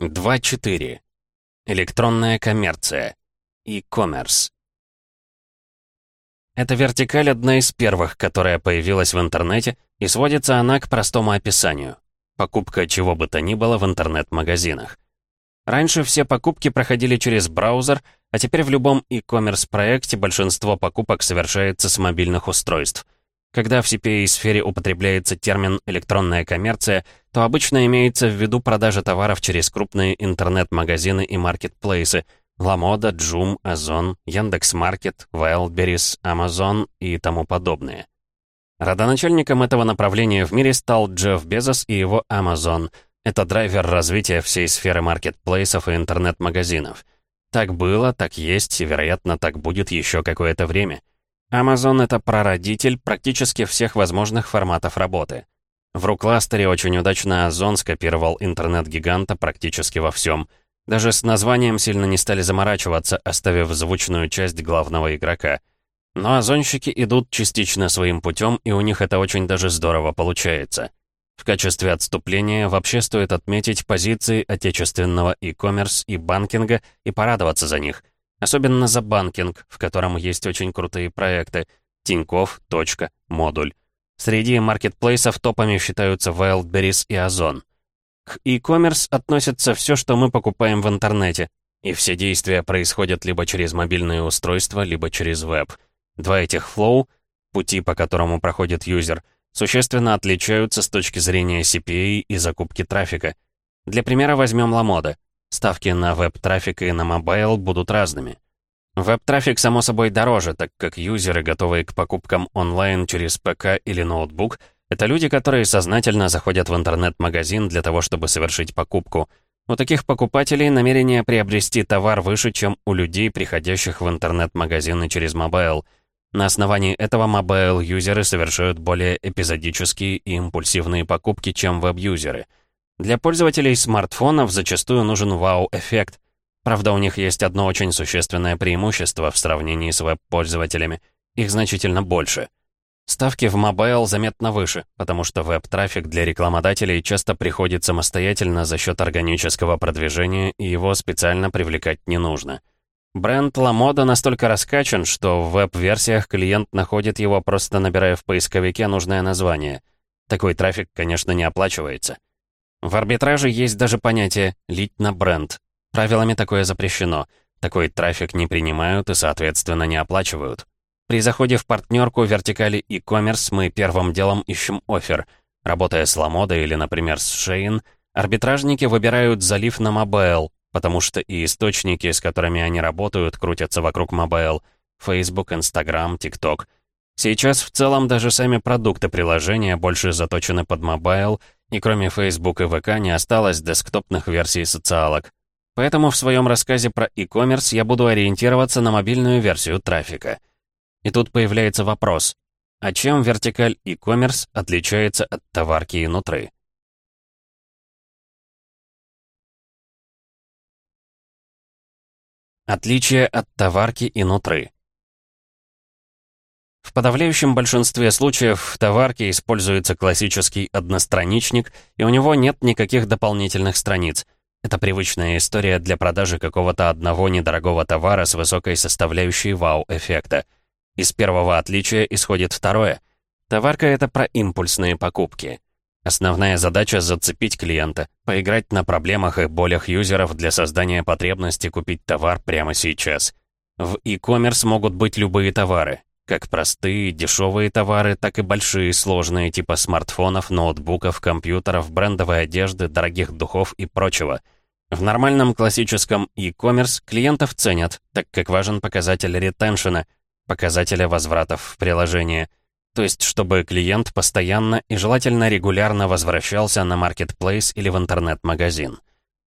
2.4. Электронная коммерция. E-commerce. Эта вертикаль одна из первых, которая появилась в интернете, и сводится она к простому описанию. Покупка чего бы то ни было в интернет-магазинах. Раньше все покупки проходили через браузер, а теперь в любом e-commerce проекте большинство покупок совершается с мобильных устройств — когда в CPA-сфере употребляется термин «электронная коммерция», то обычно имеется в виду продажа товаров через крупные интернет-магазины и маркетплейсы Ламода, Joom, Озон, Яндекс.Маркет, Wildberries, Amazon и тому подобное. Родоначальником этого направления в мире стал Джефф Безос и его Amazon. Это драйвер развития всей сферы маркетплейсов и интернет-магазинов. Так было, так есть и, вероятно, так будет еще какое-то время. Amazon — это прародитель практически всех возможных форматов работы. В рукластере очень удачно Озон скопировал интернет-гиганта практически во всем. Даже с названием сильно не стали заморачиваться, оставив звучную часть главного игрока. Но озонщики идут частично своим путем, и у них это очень даже здорово получается. В качестве отступления вообще стоит отметить позиции отечественного e-commerce и банкинга и порадоваться за них. Особенно за банкинг, в котором есть очень крутые проекты. Тинькофф, Модуль. Среди маркетплейсов топами считаются Wildberries и Озон. К e-commerce относится все, что мы покупаем в интернете, и все действия происходят либо через мобильное устройство, либо через веб. Два этих flow, пути, по которому проходит юзер, существенно отличаются с точки зрения CPA и закупки трафика. Для примера возьмем Lamoda. Ставки на веб-трафик и на mobile будут разными. Веб-трафик, само собой, дороже, так как юзеры, готовые к покупкам онлайн через ПК или ноутбук, это люди, которые сознательно заходят в интернет-магазин для того, чтобы совершить покупку. У таких покупателей намерение приобрести товар выше, чем у людей, приходящих в интернет-магазины через mobile. На основании этого mobile -юзеры совершают более эпизодические и импульсивные покупки, чем веб-юзеры — для пользователей смартфонов зачастую нужен вау-эффект. Правда, у них есть одно очень существенное преимущество в сравнении с веб-пользователями. Их значительно больше. Ставки в mobile заметно выше, потому что веб-трафик для рекламодателей часто приходит самостоятельно за счет органического продвижения, и его специально привлекать не нужно. Бренд Lamoda настолько раскачан, что в веб-версиях клиент находит его, просто набирая в поисковике нужное название. Такой трафик, конечно, не оплачивается. В арбитраже есть даже понятие «лить на бренд». Правилами такое запрещено. Такой трафик не принимают и, соответственно, не оплачивают. При заходе в партнерку вертикали e-commerce мы первым делом ищем оффер. Работая с Lamoda или, например, с Shein, арбитражники выбирают залив на mobile, потому что и источники, с которыми они работают, крутятся вокруг mobile. Facebook, Instagram, TikTok. Сейчас в целом даже сами продукты приложения больше заточены под mobile, и кроме Facebook и ВК не осталось десктопных версий социалок. Поэтому в своем рассказе про e-commerce я буду ориентироваться на мобильную версию трафика. И тут появляется вопрос, а чем вертикаль e-commerce отличается от товарки и нутры? Отличие от товарки и нутры. В подавляющем большинстве случаев в товарке используется классический одностраничник, и у него нет никаких дополнительных страниц. Это привычная история для продажи какого-то одного недорогого товара с высокой составляющей вау-эффекта. Из первого отличия исходит второе. Товарка — это про импульсные покупки. Основная задача — зацепить клиента, поиграть на проблемах и болях юзеров для создания потребности купить товар прямо сейчас. В e-commerce могут быть любые товары, как простые, дешевые товары, так и большие, сложные, типа смартфонов, ноутбуков, компьютеров, брендовой одежды, дорогих духов и прочего. В нормальном классическом e-commerce клиентов ценят, так как важен показатель ретеншена, показателя возвратов в приложение. То есть, чтобы клиент постоянно и желательно регулярно возвращался на маркетплейс или в интернет-магазин.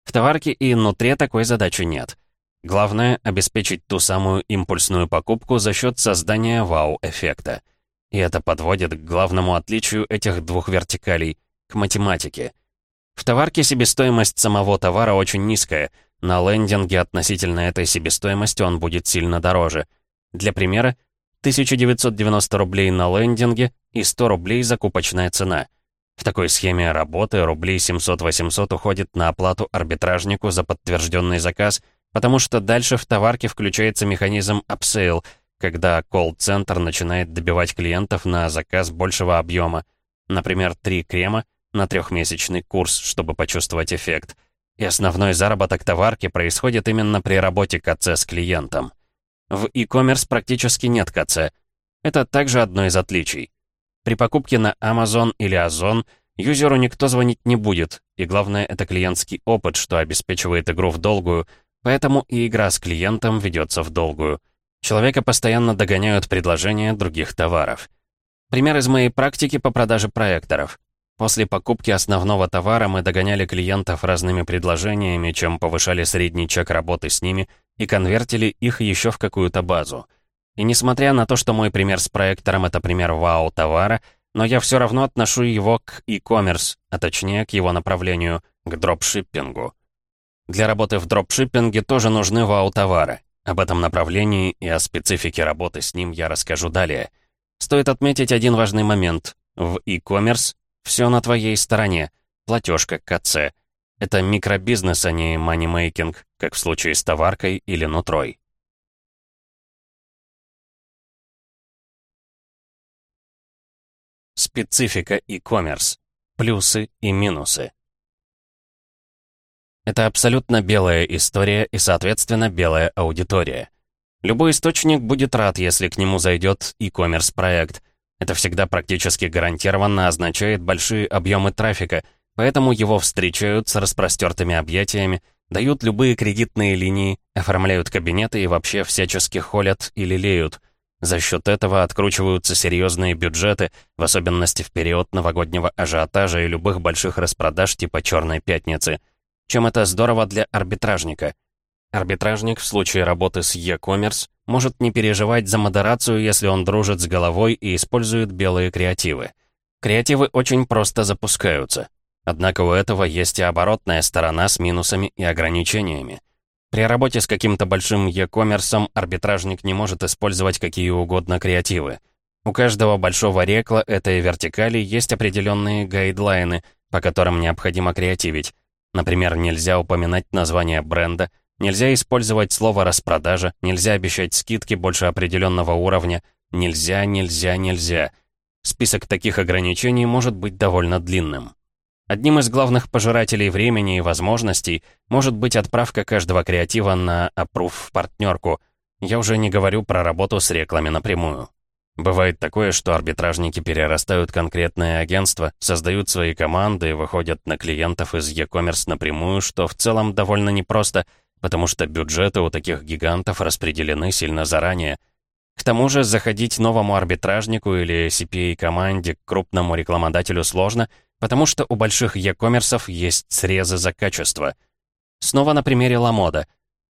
В товарке и внутри такой задачи нет. Главное — обеспечить ту самую импульсную покупку за счет создания вау-эффекта. И это подводит к главному отличию этих двух вертикалей — к математике. В товарке себестоимость самого товара очень низкая, на лендинге относительно этой себестоимости он будет сильно дороже. Для примера, 1990 рублей на лендинге и 100 рублей закупочная цена. В такой схеме работы рублей 700-800 уходит на оплату арбитражнику за подтвержденный заказ, потому что дальше в товарке включается механизм upsale, когда колл-центр начинает добивать клиентов на заказ большего объема, например, три крема на трехмесячный курс, чтобы почувствовать эффект. И основной заработок товарки происходит именно при работе КЦ с клиентом. В e-commerce практически нет КЦ. Это также одно из отличий. При покупке на Amazon или Озон юзеру никто звонить не будет, и главное, это клиентский опыт, что обеспечивает игру в долгую, поэтому и игра с клиентом ведется в долгую. Человека постоянно догоняют предложения других товаров. Пример из моей практики по продаже проекторов. После покупки основного товара мы догоняли клиентов разными предложениями, чем повышали средний чек работы с ними и конвертили их еще в какую-то базу. И несмотря на то, что мой пример с проектором — это пример вау-товара, но я все равно отношу его к e-commerce, а точнее к его направлению, к дропшиппингу. Для работы в дропшиппинге тоже нужны вау-товары. Об этом направлении и о специфике работы с ним я расскажу далее. Стоит отметить один важный момент. В e-commerce все на твоей стороне. Платежка КЦ. Это микробизнес, а не манимейкинг, как в случае с товаркой или нутрой. Специфика e-commerce. Плюсы и минусы. Это абсолютно белая история и, соответственно, белая аудитория. Любой источник будет рад, если к нему зайдет e-commerce проект — это всегда практически гарантированно означает большие объемы трафика, поэтому его встречают с распростертыми объятиями, дают любые кредитные линии, оформляют кабинеты и вообще всячески холят или леют. За счет этого откручиваются серьезные бюджеты, в особенности в период новогоднего ажиотажа и любых больших распродаж типа «Черной пятницы». Чем это здорово для арбитражника? Арбитражник в случае работы с e-commerce может не переживать за модерацию, если он дружит с головой и использует белые креативы. Креативы очень просто запускаются. Однако у этого есть и оборотная сторона с минусами и ограничениями. При работе с каким-то большим e-commerce арбитражник не может использовать какие угодно креативы. У каждого большого рекла этой вертикали есть определенные гайдлайны, по которым необходимо креативить. Например, нельзя упоминать название бренда, Нельзя использовать слово «распродажа», нельзя обещать скидки больше определенного уровня. Нельзя, нельзя, нельзя. Список таких ограничений может быть довольно длинным. Одним из главных пожирателей времени и возможностей может быть отправка каждого креатива на approve в партнерку. Я уже не говорю про работу с рекламой напрямую. Бывает такое, что арбитражники перерастают конкретное агентство, создают свои команды и выходят на клиентов из e-commerce напрямую, что в целом довольно непросто — потому что бюджеты у таких гигантов распределены сильно заранее. К тому же заходить новому арбитражнику или CPA-команде к крупному рекламодателю сложно, потому что у больших e-коммерсов есть срезы за качество. Снова на примере Ламода.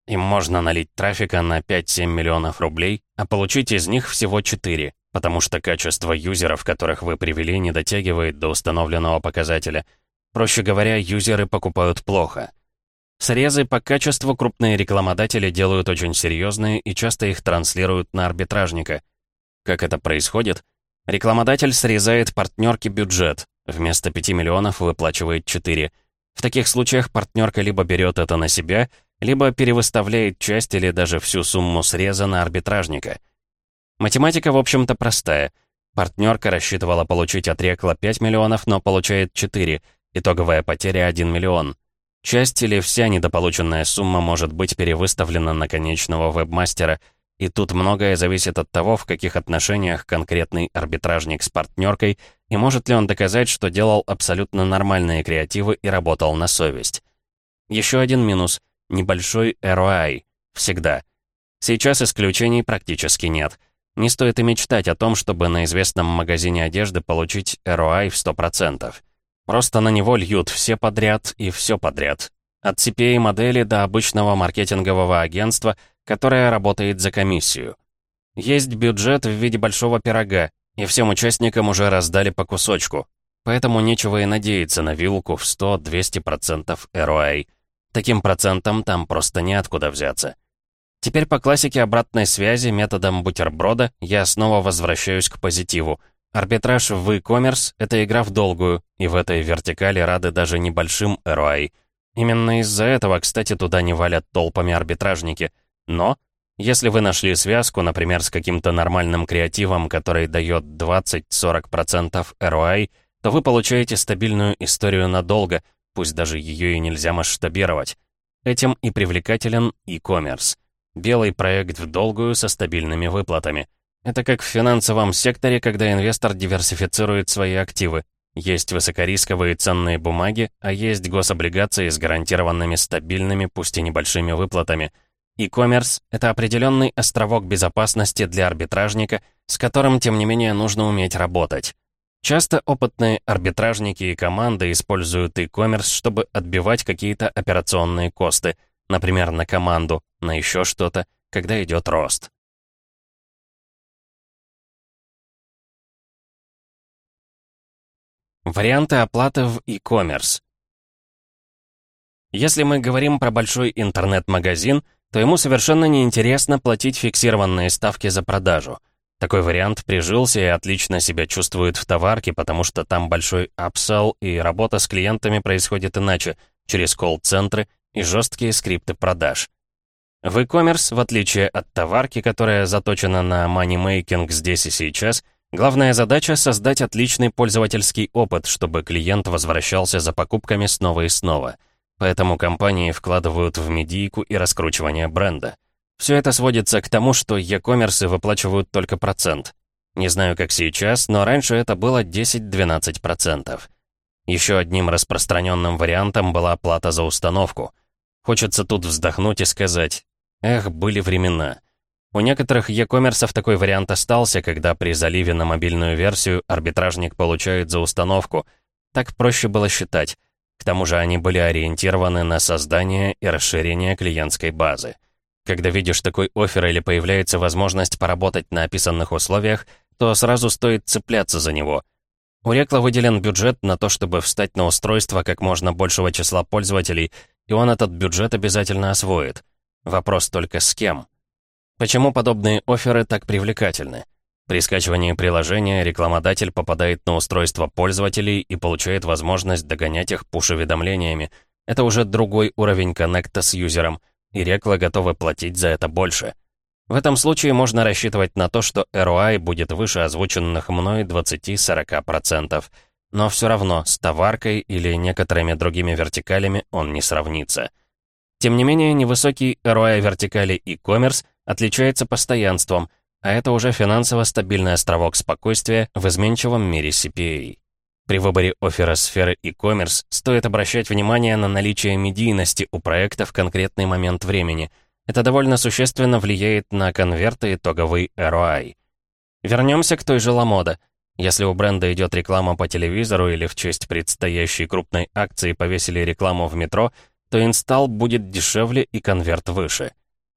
Им можно налить трафика на 5-7 миллионов рублей, а получить из них всего 4, потому что качество юзеров, которых вы привели, не дотягивает до установленного показателя. Проще говоря, юзеры покупают плохо. Срезы по качеству крупные рекламодатели делают очень серьезные и часто их транслируют на арбитражника. Как это происходит? Рекламодатель срезает партнерке бюджет, вместо 5 миллионов выплачивает 4. В таких случаях партнерка либо берет это на себя, либо перевыставляет часть или даже всю сумму среза на арбитражника. Математика, в общем-то, простая. Партнерка рассчитывала получить от рекла 5 миллионов, но получает 4. Итоговая потеря 1 миллион. Часть или вся недополученная сумма может быть перевыставлена на конечного вебмастера, и тут многое зависит от того, в каких отношениях конкретный арбитражник с партнеркой и может ли он доказать, что делал абсолютно нормальные креативы и работал на совесть. Еще один минус — небольшой ROI. Всегда. Сейчас исключений практически нет. Не стоит и мечтать о том, чтобы на известном магазине одежды получить ROI в 100%. Просто на него льют все подряд и все подряд. От CPA-модели до обычного маркетингового агентства, которое работает за комиссию. Есть бюджет в виде большого пирога, и всем участникам уже раздали по кусочку. Поэтому нечего и надеяться на вилку в 100-200% ROI. Таким процентом там просто неоткуда взяться. Теперь по классике обратной связи методом бутерброда я снова возвращаюсь к позитиву. Арбитраж в e-commerce — это игра в долгую, и в этой вертикали рады даже небольшим ROI. Именно из-за этого, кстати, туда не валят толпами арбитражники. Но, если вы нашли связку, например, с каким-то нормальным креативом, который дает 20-40% ROI, то вы получаете стабильную историю надолго, пусть даже ее и нельзя масштабировать. Этим и привлекателен e-commerce. Белый проект в долгую со стабильными выплатами. Это как в финансовом секторе, когда инвестор диверсифицирует свои активы. Есть высокорисковые ценные бумаги, а есть гособлигации с гарантированными стабильными, пусть и небольшими выплатами. E-commerce — это определенный островок безопасности для арбитражника, с которым, тем не менее, нужно уметь работать. Часто опытные арбитражники и команды используют e-commerce, чтобы отбивать какие-то операционные косты, например, на команду, на еще что-то, когда идет рост. Варианты оплаты в e-commerce. Если мы говорим про большой интернет-магазин, то ему совершенно неинтересно платить фиксированные ставки за продажу. Такой вариант прижился и отлично себя чувствует в товарке, потому что там большой апсел и работа с клиентами происходит иначе, через колл-центры и жесткие скрипты продаж. В e-commerce, в отличие от товарки, которая заточена на манимейкинг здесь и сейчас – Главная задача — создать отличный пользовательский опыт, чтобы клиент возвращался за покупками снова и снова. Поэтому компании вкладывают в медийку и раскручивание бренда. Все это сводится к тому, что e-commerce выплачивают только процент. Не знаю, как сейчас, но раньше это было 10-12%. Еще одним распространенным вариантом была плата за установку. Хочется тут вздохнуть и сказать, эх, были времена. У некоторых e-коммерсов такой вариант остался, когда при заливе на мобильную версию арбитражник получает за установку. Так проще было считать. К тому же они были ориентированы на создание и расширение клиентской базы. Когда видишь такой офер или появляется возможность поработать на описанных условиях, то сразу стоит цепляться за него. У Рекла выделен бюджет на то, чтобы встать на устройство как можно большего числа пользователей, и он этот бюджет обязательно освоит. Вопрос только с кем. Почему подобные оферы так привлекательны? При скачивании приложения рекламодатель попадает на устройство пользователей и получает возможность догонять их пуш-уведомлениями. Это уже другой уровень коннекта с юзером, и рекла готовы платить за это больше. В этом случае можно рассчитывать на то, что ROI будет выше озвученных мной 20-40%. Но все равно с товаркой или некоторыми другими вертикалями он не сравнится. Тем не менее, невысокий ROI вертикали e-commerce отличается постоянством, а это уже финансово стабильный островок спокойствия в изменчивом мире CPA. При выборе оффера сферы e-commerce стоит обращать внимание на наличие медийности у проекта в конкретный момент времени. Это довольно существенно влияет на конверты итоговый ROI. Вернемся к той же Ламода. Если у бренда идет реклама по телевизору или в честь предстоящей крупной акции повесили рекламу в метро, то инсталл будет дешевле и конверт выше.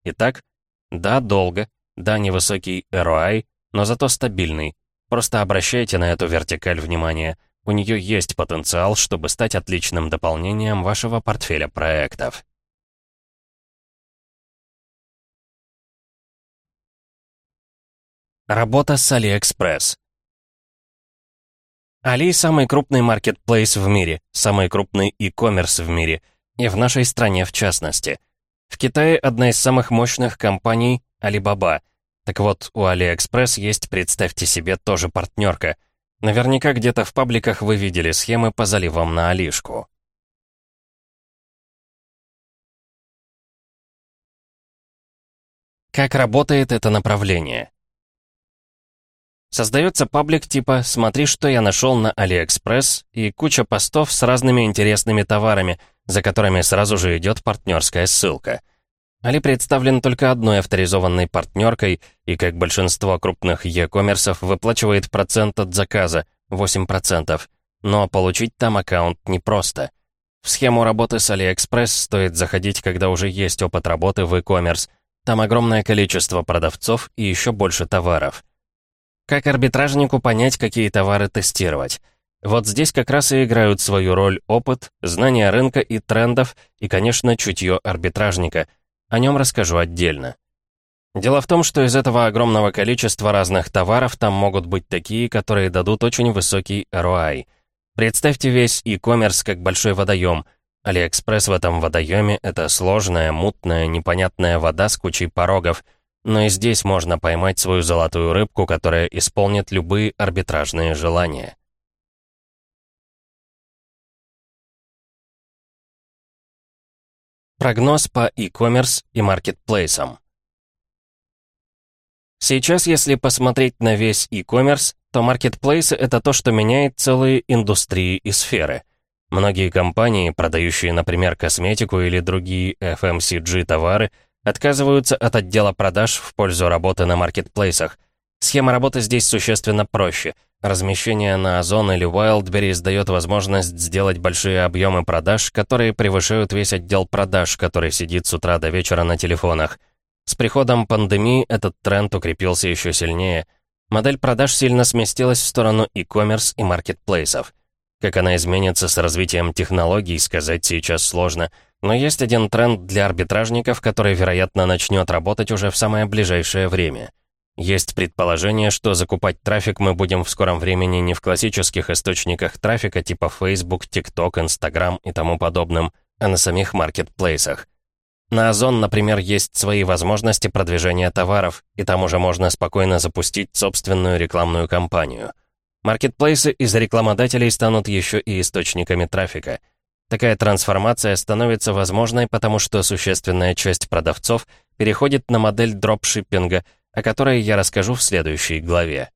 Итак, да, долго. Да, невысокий ROI, но зато стабильный. Просто обращайте на эту вертикаль внимание. У нее есть потенциал, чтобы стать отличным дополнением вашего портфеля проектов. Работа с AliExpress. Али — самый крупный маркетплейс в мире, самый крупный e-commerce в мире, и в нашей стране в частности — в Китае одна из самых мощных компаний — Alibaba. Так вот, у AliExpress есть, представьте себе, тоже партнерка. Наверняка где-то в пабликах вы видели схемы по заливам на Алишку. Как работает это направление? Создается паблик типа «Смотри, что я нашел на AliExpress» и куча постов с разными интересными товарами — за которыми сразу же идет партнерская ссылка. Али представлен только одной авторизованной партнеркой и, как большинство крупных e-коммерсов, выплачивает процент от заказа, 8%. Но получить там аккаунт непросто. В схему работы с AliExpress стоит заходить, когда уже есть опыт работы в e-commerce. Там огромное количество продавцов и еще больше товаров. Как арбитражнику понять, какие товары тестировать? Вот здесь как раз и играют свою роль опыт, знание рынка и трендов и, конечно, чутье арбитражника. О нем расскажу отдельно. Дело в том, что из этого огромного количества разных товаров там могут быть такие, которые дадут очень высокий ROI. Представьте весь e-commerce как большой водоем. Алиэкспресс в этом водоеме — это сложная, мутная, непонятная вода с кучей порогов. Но и здесь можно поймать свою золотую рыбку, которая исполнит любые арбитражные желания. Прогноз по e-commerce и маркетплейсам. Сейчас, если посмотреть на весь e-commerce, то маркетплейсы — это то, что меняет целые индустрии и сферы. Многие компании, продающие, например, косметику или другие FMCG-товары, отказываются от отдела продаж в пользу работы на маркетплейсах. Схема работы здесь существенно проще. Размещение на Озон или Wildberries дает возможность сделать большие объемы продаж, которые превышают весь отдел продаж, который сидит с утра до вечера на телефонах. С приходом пандемии этот тренд укрепился еще сильнее. Модель продаж сильно сместилась в сторону e-commerce и маркетплейсов. Как она изменится с развитием технологий, сказать сейчас сложно. Но есть один тренд для арбитражников, который, вероятно, начнет работать уже в самое ближайшее время. Есть предположение, что закупать трафик мы будем в скором времени не в классических источниках трафика типа Facebook, TikTok, Instagram и тому подобным, а на самих маркетплейсах. На Озон, например, есть свои возможности продвижения товаров, и там уже можно спокойно запустить собственную рекламную кампанию. Маркетплейсы из рекламодателей станут еще и источниками трафика. Такая трансформация становится возможной, потому что существенная часть продавцов переходит на модель дропшиппинга, о которой я расскажу в следующей главе.